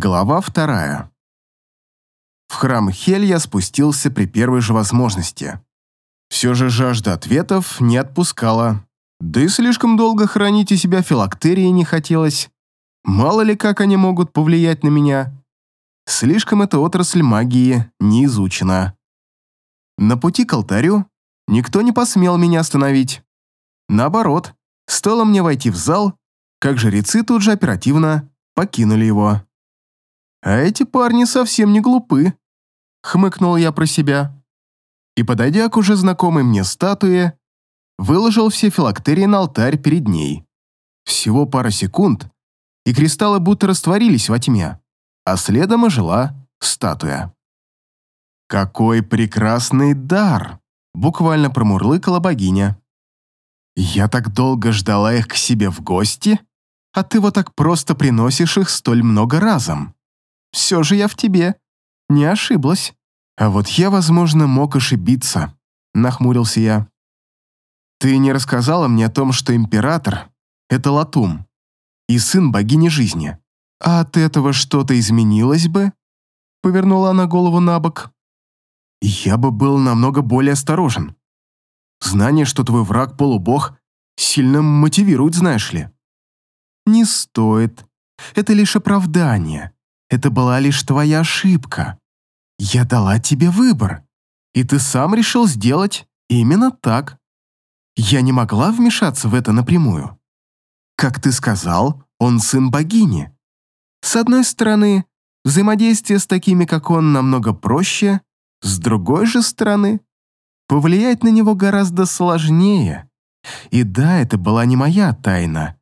Глава вторая. В храм Хель я спустился при первой же возможности. Все же жажда ответов не отпускала. Да и слишком долго хранить у себя филактерии не хотелось. Мало ли как они могут повлиять на меня. Слишком эта отрасль магии не изучена. На пути к алтарю никто не посмел меня остановить. Наоборот, стоило мне войти в зал, как жрецы тут же оперативно покинули его. А эти парни совсем не глупы, хмыкнул я про себя. И, подойдя к уже знакомой мне статуе, выложил все филактерии на алтарь перед ней. Всего пара секунд, и кристаллы будто растворились во тьме, а следом ожила статуя. «Какой прекрасный дар!» — буквально промурлыкала богиня. «Я так долго ждала их к себе в гости, а ты вот так просто приносишь их столь много разом. Все же я в тебе. Не ошиблась. А вот я, возможно, мог ошибиться, нахмурился я. Ты не рассказала мне о том, что император — это Латум и сын богини жизни. А от этого что-то изменилось бы? Повернула она голову на бок. Я бы был намного более осторожен. Знание, что твой враг полубог, сильно мотивирует, знаешь ли. Не стоит. Это лишь оправдание. Это была лишь твоя ошибка. Я дала тебе выбор, и ты сам решил сделать именно так. Я не могла вмешаться в это напрямую. Как ты сказал, он сын богини. С одной стороны, взаимодействие с такими, как он, намного проще, с другой же стороны, повлиять на него гораздо сложнее. И да, это была не моя тайна.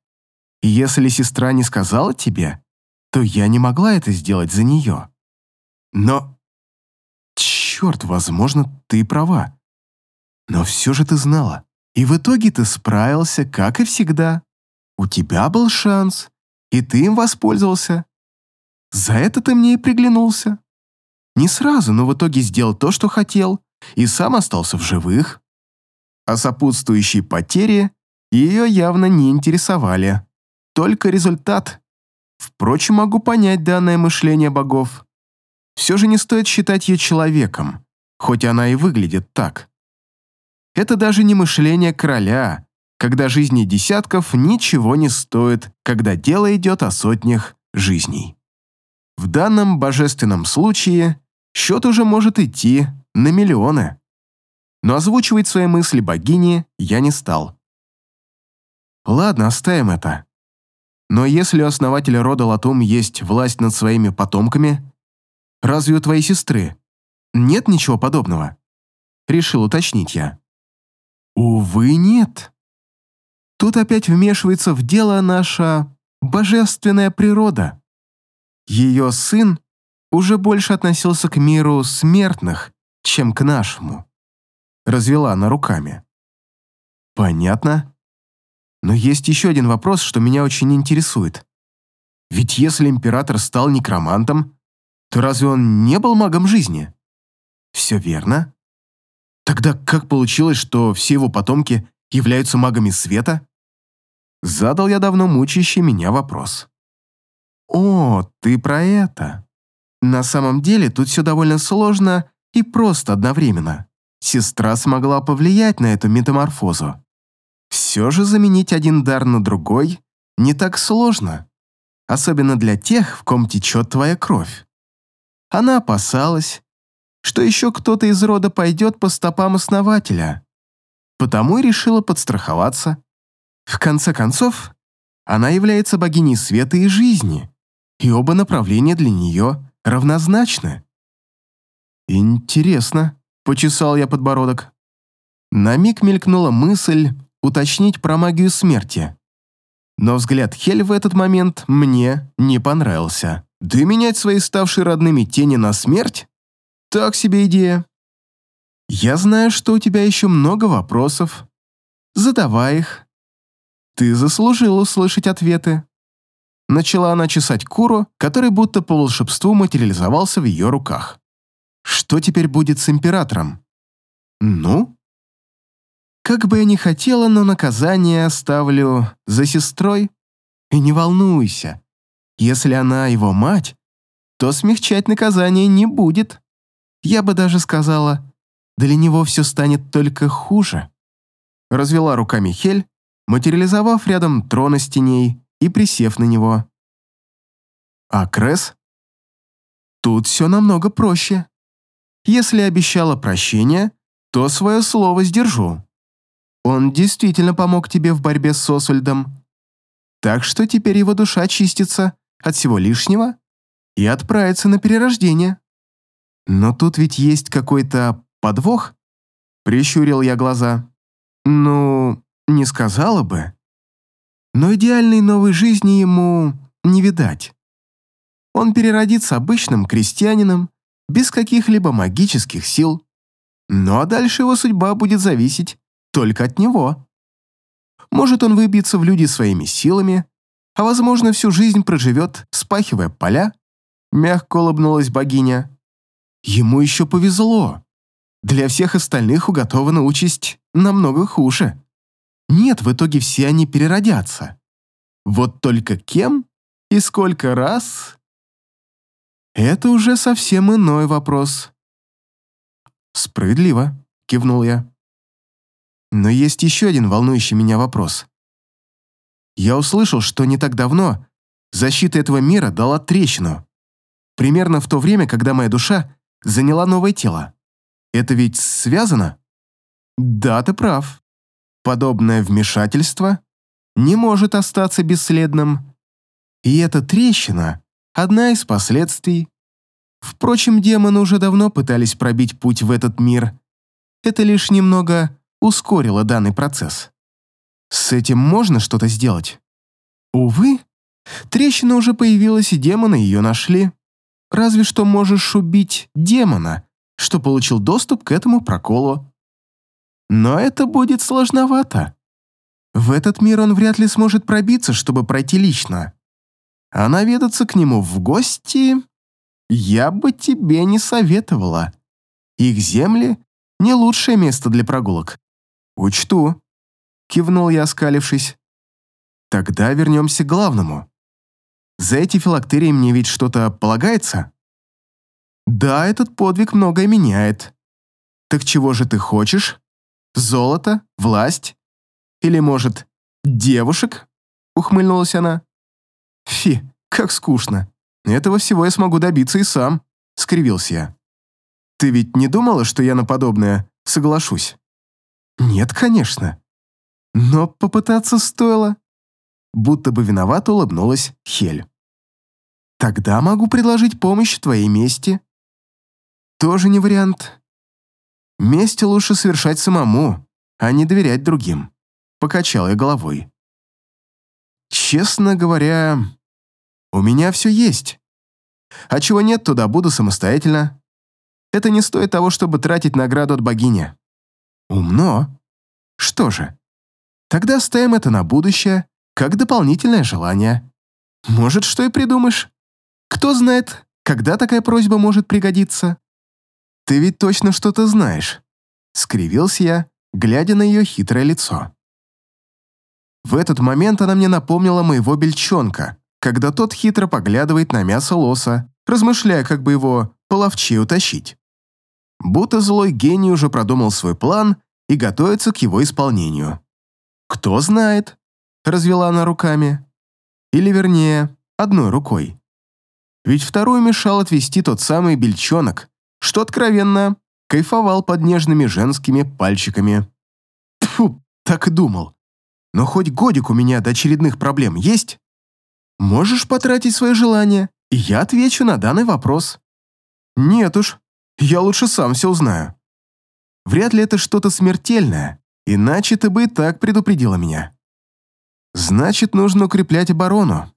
Если сестра не сказала тебе, то я не могла это сделать за нее. Но... Черт, возможно, ты права. Но все же ты знала. И в итоге ты справился, как и всегда. У тебя был шанс, и ты им воспользовался. За это ты мне и приглянулся. Не сразу, но в итоге сделал то, что хотел, и сам остался в живых. А сопутствующие потери ее явно не интересовали. Только результат. Впрочем, могу понять данное мышление богов. Все же не стоит считать ее человеком, хоть она и выглядит так. Это даже не мышление короля, когда жизни десятков ничего не стоит, когда дело идет о сотнях жизней. В данном божественном случае счет уже может идти на миллионы. Но озвучивать свои мысли богини я не стал. Ладно, оставим это. Но если у основателя рода Латум есть власть над своими потомками, разве у твоей сестры нет ничего подобного? Решил уточнить я. Увы, нет. Тут опять вмешивается в дело наша божественная природа. Ее сын уже больше относился к миру смертных, чем к нашему. Развела она руками. Понятно. Но есть еще один вопрос, что меня очень интересует. Ведь если император стал некромантом, то разве он не был магом жизни? Все верно. Тогда как получилось, что все его потомки являются магами света? Задал я давно мучающий меня вопрос. О, ты про это. На самом деле тут все довольно сложно и просто одновременно. Сестра смогла повлиять на эту метаморфозу. Все же заменить один дар на другой не так сложно, особенно для тех, в ком течет твоя кровь. Она опасалась, что еще кто-то из рода пойдет по стопам основателя, потому и решила подстраховаться. В конце концов, она является богиней света и жизни, и оба направления для нее равнозначны. «Интересно», — почесал я подбородок. На миг мелькнула мысль, уточнить про магию смерти. Но взгляд Хель в этот момент мне не понравился. Да и менять свои ставшие родными тени на смерть? Так себе идея. Я знаю, что у тебя еще много вопросов. Задавай их. Ты заслужил услышать ответы. Начала она чесать Куру, который будто по волшебству материализовался в ее руках. Что теперь будет с императором? Ну, как бы я ни хотела, но наказание оставлю за сестрой. И не волнуйся, если она его мать, то смягчать наказание не будет. Я бы даже сказала, для него все станет только хуже. Развела руками Хель, материализовав рядом трона с теней и присев на него. А Кресс? Тут все намного проще. Если обещала прощение, то свое слово сдержу. Он действительно помог тебе в борьбе с Освальдом. Так что теперь его душа очистится от всего лишнего и отправится на перерождение. Но тут ведь есть какой-то подвох? Прищурил я глаза. Ну, не сказала бы. Но идеальной новой жизни ему не видать. Он переродится обычным крестьянином, без каких-либо магических сил. Ну а дальше его судьба будет зависеть только от него. Может, он выбьется в люди своими силами, а, возможно, всю жизнь проживет, спахивая поля, мягко улыбнулась богиня. Ему еще повезло. Для всех остальных уготована участь намного хуже. Нет, в итоге все они переродятся. Вот только кем и сколько раз это уже совсем иной вопрос. Справедливо, кивнул я. Но есть еще один волнующий меня вопрос. Я услышал, что не так давно защита этого мира дала трещину. Примерно в то время, когда моя душа заняла новое тело. Это ведь связано? Да, ты прав. Подобное вмешательство не может остаться бесследным. И эта трещина Одна из последствий. Впрочем, демоны уже давно пытались пробить путь в этот мир. Это лишь немного ускорило данный процесс. С этим можно что-то сделать? Увы, трещина уже появилась, и демоны ее нашли. Разве что можешь убить демона, что получил доступ к этому проколу. Но это будет сложновато. В этот мир он вряд ли сможет пробиться, чтобы пройти лично а наведаться к нему в гости я бы тебе не советовала. Их земли — не лучшее место для прогулок. Учту, — кивнул я, оскалившись. Тогда вернемся к главному. За эти филактерии мне ведь что-то полагается? Да, этот подвиг многое меняет. Так чего же ты хочешь? Золото? Власть? Или, может, девушек? Ухмыльнулась она. «Фи, как скучно. Этого всего я смогу добиться и сам», — скривился я. «Ты ведь не думала, что я на подобное соглашусь?» «Нет, конечно. Но попытаться стоило». Будто бы виновато улыбнулась Хель. «Тогда могу предложить помощь твоей мести». «Тоже не вариант. Месть лучше совершать самому, а не доверять другим», — покачал я головой. «Честно говоря, у меня все есть. А чего нет, туда буду самостоятельно. Это не стоит того, чтобы тратить награду от богини. Умно. Что же, тогда оставим это на будущее, как дополнительное желание. Может, что и придумаешь. Кто знает, когда такая просьба может пригодиться. Ты ведь точно что-то знаешь. Скривился я, глядя на ее хитрое лицо. В этот момент она мне напомнила моего бельчонка, когда тот хитро поглядывает на мясо лоса, размышляя, как бы его половче утащить. Будто злой гений уже продумал свой план и готовится к его исполнению. «Кто знает?» — развела она руками. Или, вернее, одной рукой. Ведь вторую мешал отвести тот самый бельчонок, что откровенно кайфовал под нежными женскими пальчиками. Фу, так и думал. Но хоть годик у меня до очередных проблем есть? Можешь потратить свои желания, и я отвечу на данный вопрос. Нет уж, я лучше сам все узнаю. Вряд ли это что-то смертельное, иначе ты бы и так предупредила меня. Значит, нужно укреплять оборону.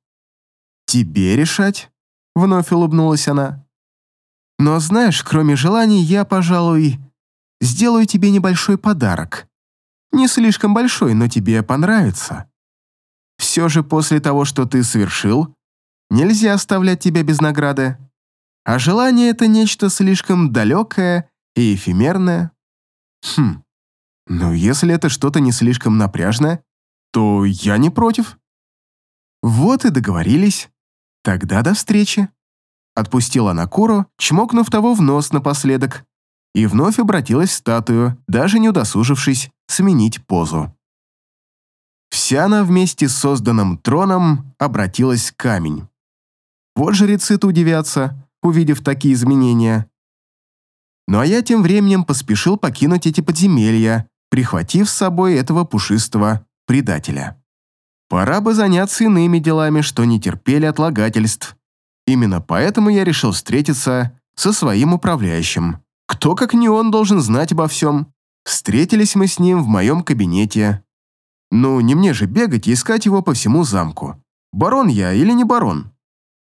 Тебе решать, вновь улыбнулась она. Но знаешь, кроме желаний, я, пожалуй, сделаю тебе небольшой подарок. Не слишком большой, но тебе понравится. Все же после того, что ты совершил, нельзя оставлять тебя без награды. А желание — это нечто слишком далекое и эфемерное. Хм, ну если это что-то не слишком напряжное, то я не против. Вот и договорились. Тогда до встречи. Отпустила Накуру, чмокнув того в нос напоследок, и вновь обратилась в статую, даже не удосужившись сменить позу. Вся она вместе с созданным троном обратилась в камень. Вот жрецы-то удивятся, увидев такие изменения. Ну а я тем временем поспешил покинуть эти подземелья, прихватив с собой этого пушистого предателя. Пора бы заняться иными делами, что не терпели отлагательств. Именно поэтому я решил встретиться со своим управляющим. Кто, как не он, должен знать обо всем? Встретились мы с ним в моем кабинете. Ну, не мне же бегать и искать его по всему замку. Барон я или не барон?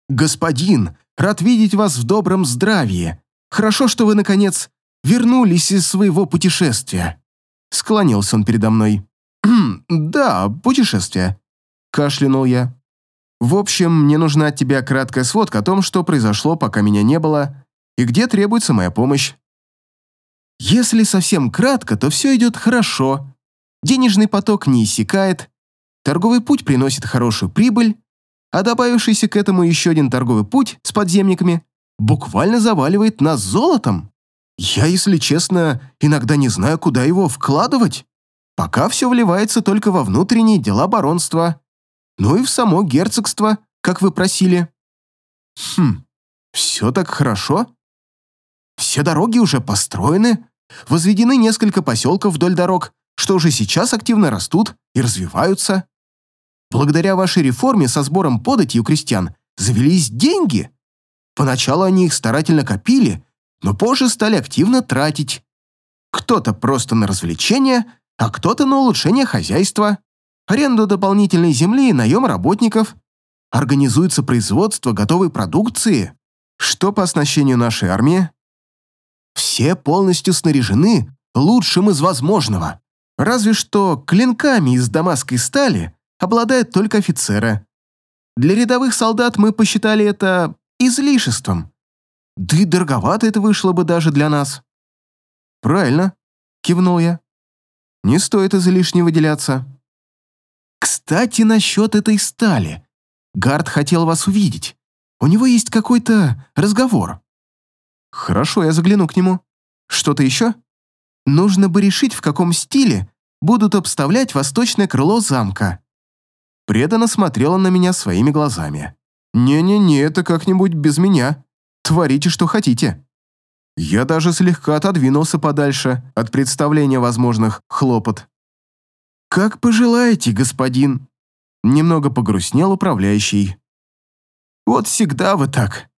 «Господин, рад видеть вас в добром здравии. Хорошо, что вы, наконец, вернулись из своего путешествия». Склонился он передо мной. «Да, путешествие», — кашлянул я. «В общем, мне нужна от тебя краткая сводка о том, что произошло, пока меня не было, и где требуется моя помощь». Если совсем кратко, то все идет хорошо. Денежный поток не иссякает, торговый путь приносит хорошую прибыль, а добавившийся к этому еще один торговый путь с подземниками буквально заваливает нас золотом. Я, если честно, иногда не знаю, куда его вкладывать. Пока все вливается только во внутренние дела баронства. Ну и в само герцогство, как вы просили. Хм, все так хорошо? Все дороги уже построены, возведены несколько поселков вдоль дорог, что уже сейчас активно растут и развиваются. Благодаря вашей реформе со сбором подати у крестьян завелись деньги. Поначалу они их старательно копили, но позже стали активно тратить. Кто-то просто на развлечения, а кто-то на улучшение хозяйства, аренду дополнительной земли и наем работников. Организуется производство готовой продукции. Что по оснащению нашей армии? Все полностью снаряжены лучшим из возможного. Разве что клинками из дамасской стали обладают только офицеры. Для рядовых солдат мы посчитали это излишеством. Да и дороговато это вышло бы даже для нас. Правильно, кивнул я. Не стоит излишне выделяться. Кстати, насчет этой стали. Гард хотел вас увидеть. У него есть какой-то разговор. Хорошо, я загляну к нему. Что-то еще? Нужно бы решить, в каком стиле будут обставлять восточное крыло замка преданно смотрела на меня своими глазами. «Не-не-не, это как-нибудь без меня. Творите, что хотите». Я даже слегка отодвинулся подальше от представления возможных хлопот. «Как пожелаете, господин», — немного погрустнел управляющий. «Вот всегда вы так.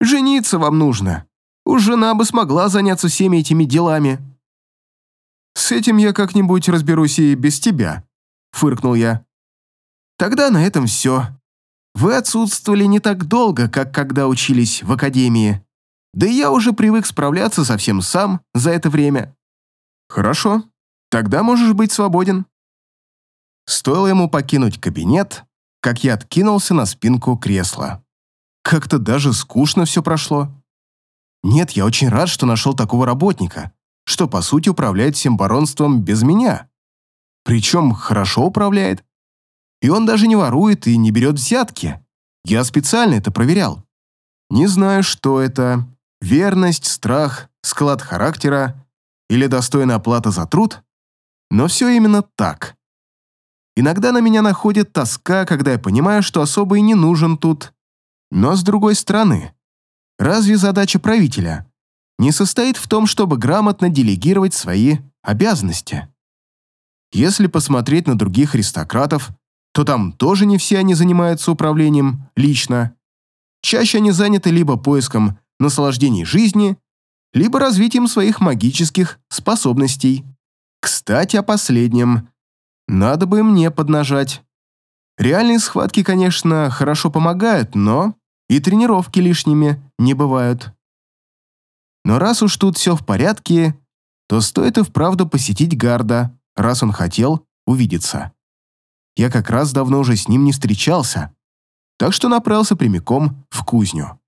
Жениться вам нужно. Уж жена бы смогла заняться всеми этими делами». «С этим я как-нибудь разберусь и без тебя», — фыркнул я. Тогда на этом все. Вы отсутствовали не так долго, как когда учились в академии. Да и я уже привык справляться совсем сам за это время. Хорошо, тогда можешь быть свободен. Стоило ему покинуть кабинет, как я откинулся на спинку кресла. Как-то даже скучно все прошло. Нет, я очень рад, что нашел такого работника, что, по сути, управляет всем баронством без меня. Причем хорошо управляет. И он даже не ворует и не берет взятки. Я специально это проверял. Не знаю, что это. Верность, страх, склад характера или достойная оплата за труд. Но все именно так. Иногда на меня находит тоска, когда я понимаю, что особо и не нужен тут. Но с другой стороны, разве задача правителя не состоит в том, чтобы грамотно делегировать свои обязанности? Если посмотреть на других аристократов, то там тоже не все они занимаются управлением лично. Чаще они заняты либо поиском наслаждений жизни, либо развитием своих магических способностей. Кстати, о последнем. Надо бы мне поднажать. Реальные схватки, конечно, хорошо помогают, но и тренировки лишними не бывают. Но раз уж тут все в порядке, то стоит и вправду посетить Гарда, раз он хотел увидеться. Я как раз давно уже с ним не встречался, так что направился прямиком в кузню.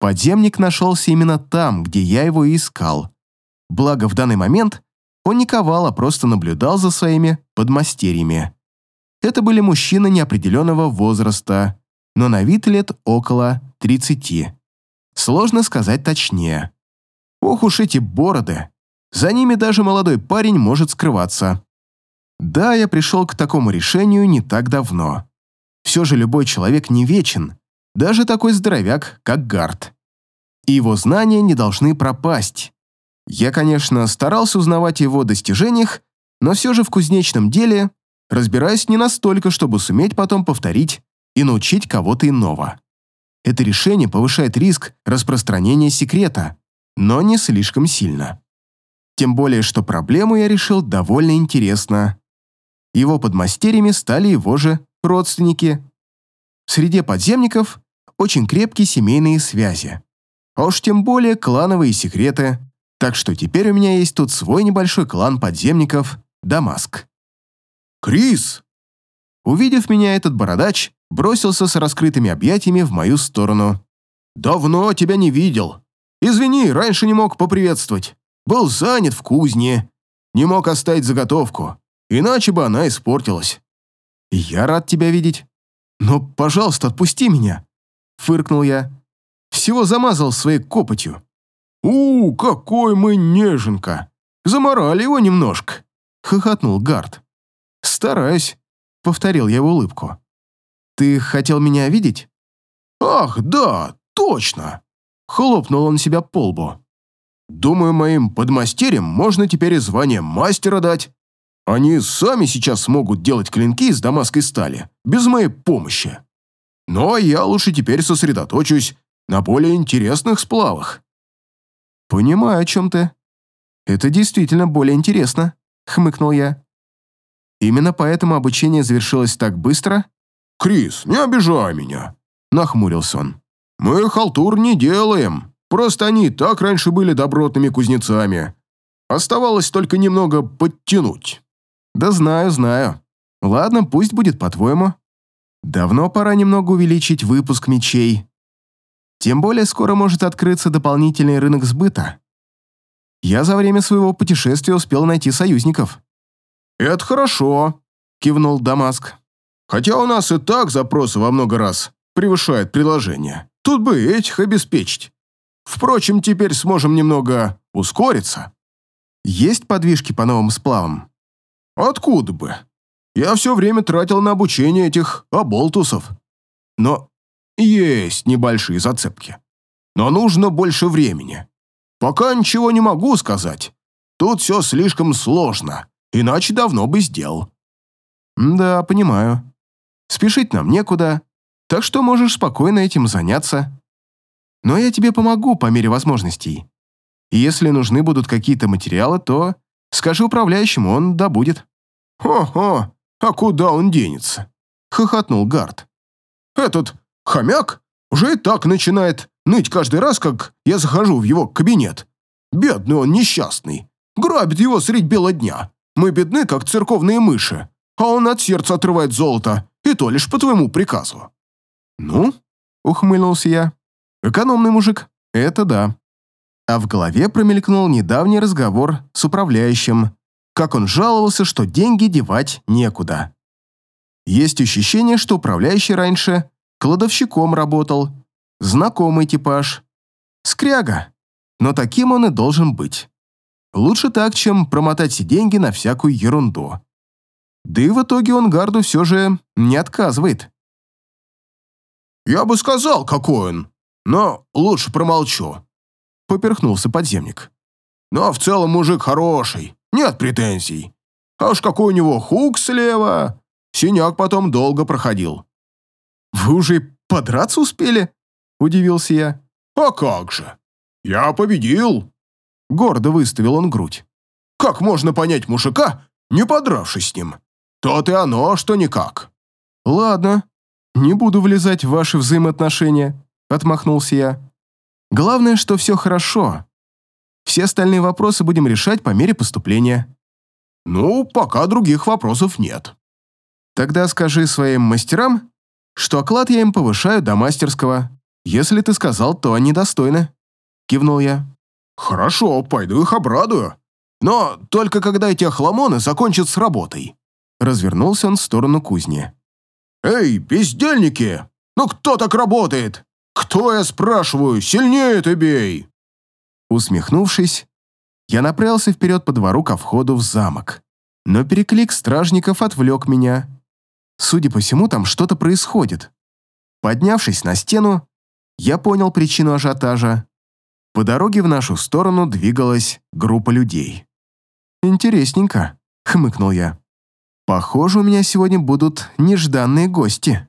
Подземник нашелся именно там, где я его и искал. Благо, в данный момент он не ковал, а просто наблюдал за своими подмастерьями. Это были мужчины неопределенного возраста, но на вид лет около 30. Сложно сказать точнее. Ох уж эти бороды. За ними даже молодой парень может скрываться. Да, я пришел к такому решению не так давно. Все же любой человек не вечен, даже такой здоровяк, как Гард. И его знания не должны пропасть. Я, конечно, старался узнавать о его достижениях, но все же в кузнечном деле разбираюсь не настолько, чтобы суметь потом повторить и научить кого-то иного. Это решение повышает риск распространения секрета, но не слишком сильно. Тем более, что проблему я решил довольно интересно. Его подмастерьями стали его же родственники. Среди подземников очень крепкие семейные связи. А уж тем более клановые секреты. Так что теперь у меня есть тут свой небольшой клан подземников Дамаск. «Крис!» Увидев меня, этот бородач бросился с раскрытыми объятиями в мою сторону. «Давно тебя не видел. Извини, раньше не мог поприветствовать. Был занят в кузне. Не мог оставить заготовку, иначе бы она испортилась. Я рад тебя видеть. Но, пожалуйста, отпусти меня!» Фыркнул я. Всего замазал своей копотью. «У, какой мы неженка! Заморали его немножко!» Хохотнул Гард. «Стараюсь», — повторил я его улыбку. «Ты хотел меня видеть?» «Ах, да, точно!» Хлопнул он себя по лбу. «Думаю, моим подмастерьям можно теперь и звание мастера дать. Они сами сейчас смогут делать клинки из дамасской стали, без моей помощи. Но я лучше теперь сосредоточусь на более интересных сплавах». «Понимаю, о чем ты. Это действительно более интересно», — хмыкнул я. «Именно поэтому обучение завершилось так быстро?» «Крис, не обижай меня», — нахмурился он. «Мы халтур не делаем. Просто они так раньше были добротными кузнецами. Оставалось только немного подтянуть». «Да знаю, знаю. Ладно, пусть будет по-твоему. Давно пора немного увеличить выпуск мечей. Тем более скоро может открыться дополнительный рынок сбыта. Я за время своего путешествия успел найти союзников». «Это хорошо», — кивнул Дамаск. «Хотя у нас и так запросы во много раз превышают предложения. Тут бы этих обеспечить. Впрочем, теперь сможем немного ускориться». «Есть подвижки по новым сплавам?» «Откуда бы? Я все время тратил на обучение этих оболтусов. Но есть небольшие зацепки. Но нужно больше времени. Пока ничего не могу сказать. Тут все слишком сложно, иначе давно бы сделал. Да, понимаю. Спешить нам некуда, так что можешь спокойно этим заняться. Но я тебе помогу по мере возможностей. И если нужны будут какие-то материалы, то скажи управляющему, он добудет. «Хо-хо, а куда он денется?» — хохотнул Гард. «Этот Хомяк уже и так начинает ныть каждый раз, как я захожу в его кабинет. Бедный он несчастный. Грабит его средь бела дня. Мы бедны, как церковные мыши. А он от сердца отрывает золото, и то лишь по твоему приказу». «Ну?» — ухмыльнулся я. «Экономный мужик. Это да». А в голове промелькнул недавний разговор с управляющим, как он жаловался, что деньги девать некуда. Есть ощущение, что управляющий раньше кладовщиком работал, знакомый типаж. Скряга, но таким он и должен быть. Лучше так, чем промотать все деньги на всякую ерунду. Да и в итоге он гарду все же не отказывает. «Я бы сказал, какой он, но лучше промолчу», — поперхнулся подземник. «Но в целом мужик хороший, нет претензий. А уж какой у него хук слева, синяк потом долго проходил. «Вы уже подраться успели?» – удивился я. «А как же? Я победил!» Гордо выставил он грудь. «Как можно понять мужика, не подравшись с ним? То-то и оно, что никак». «Ладно, не буду влезать в ваши взаимоотношения», – отмахнулся я. «Главное, что все хорошо. Все остальные вопросы будем решать по мере поступления». «Ну, пока других вопросов нет». «Тогда скажи своим мастерам, что оклад я им повышаю до мастерского. Если ты сказал, то они достойны», — кивнул я. «Хорошо, пойду их обрадую. Но только когда эти охламоны закончат с работой». Развернулся он в сторону кузни. «Эй, бездельники! Ну кто так работает? «Кто, я спрашиваю? Сильнее ты бей!» Усмехнувшись, я направился вперед по двору ко входу в замок. Но переклик стражников отвлек меня. Судя по всему, там что-то происходит. Поднявшись на стену, я понял причину ажиотажа. По дороге в нашу сторону двигалась группа людей. «Интересненько», — хмыкнул я. «Похоже, у меня сегодня будут нежданные гости».